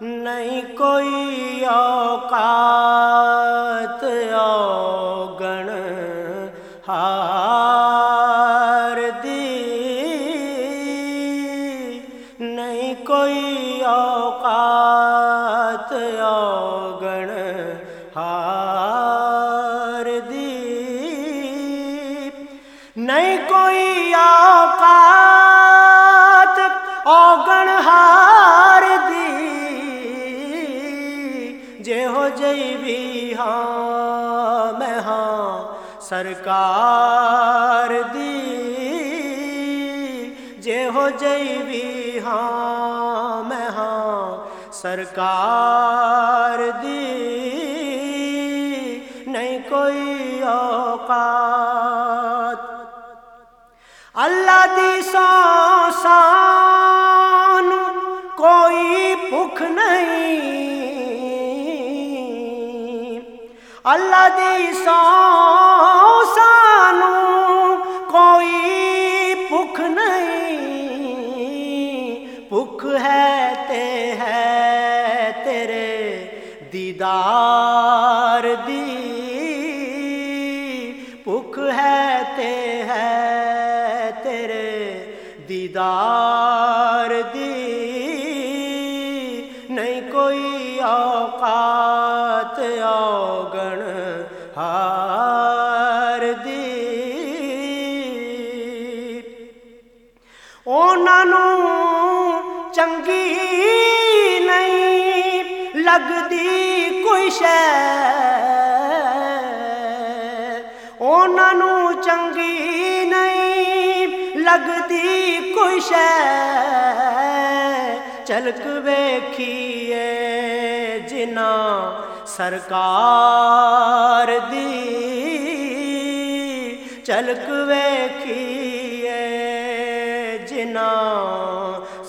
نہیں کوئی اوقات اوگن ہار دی۔ نہیں کوئی اوقات نہیں کوئی اوقات اوگن ہار دی، جے ہو جئی بھی ہاں میں ہاں سرکار دی۔ جے ہو جئی بھی ہاں میں ہاں سرکار دی۔ اللہ دی سو سان کوئی بھوک نہیں اللہ دی سانو کوئی بھوک نہیں بھوک ہے تے ہے تیرے دیدار دی ਨਹੀਂ ਕੋਈ ਔਕਾਤ ਔਗਣ ਹਾਰ ਦੀ ਉਹਨਾਂ ਨੂੰ ਚੰਗੀ ਨਹੀਂ ਲੱਗਦੀ ਕੋਈ ਸ਼ੈ। ਉਹਨਾਂ ਨੂੰ ਚੰਗੀ ਨਹੀਂ لگتی کش چلک ویکھیے جنا سرکار دی چلک ویکھیے جنا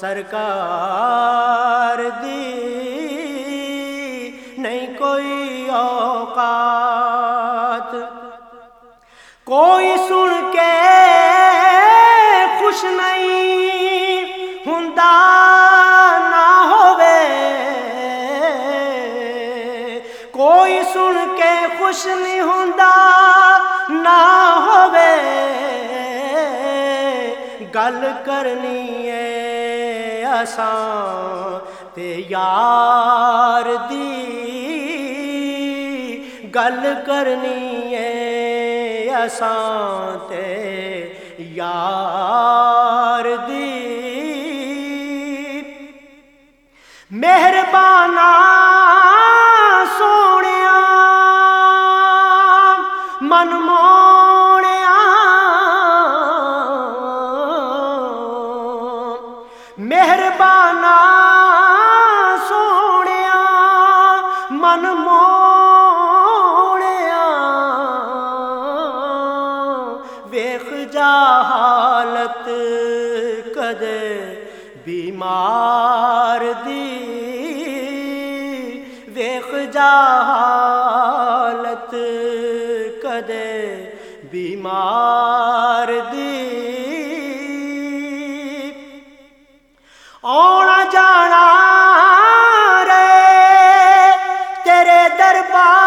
سرکار دی نہیں کوئی اوقات کوئی سن کے کوئی سن کے خوش نہیں ہوندا نہ ہوے گل کرنی ہے اساں تے یار دی گل کرنی ہے اساں تے یار من موڑیا مہربانا سونے من موڑیا ویخ جا حالت کدے بیمار دی ویخ جا حالت دے بیمار دی۔ آنا جانا رے تیرے دربار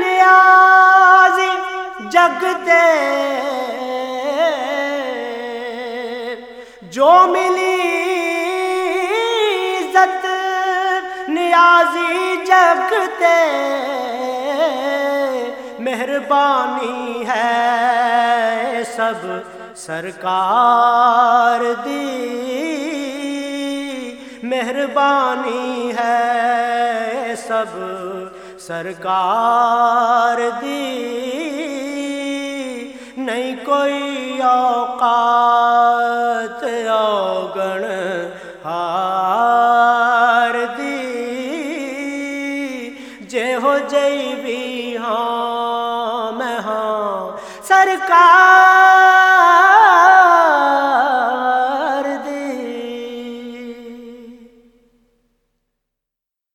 نیاز، جگتے جو ملی عزت نیازی جگتے مہربانی ہے سب سرکار دی۔ مہربانی ہے سب سرکار دی۔ نہیں کوئی اوقات اوگن ہار دی۔ جے ہو جئی بھی ہاں میں ہاں سرکار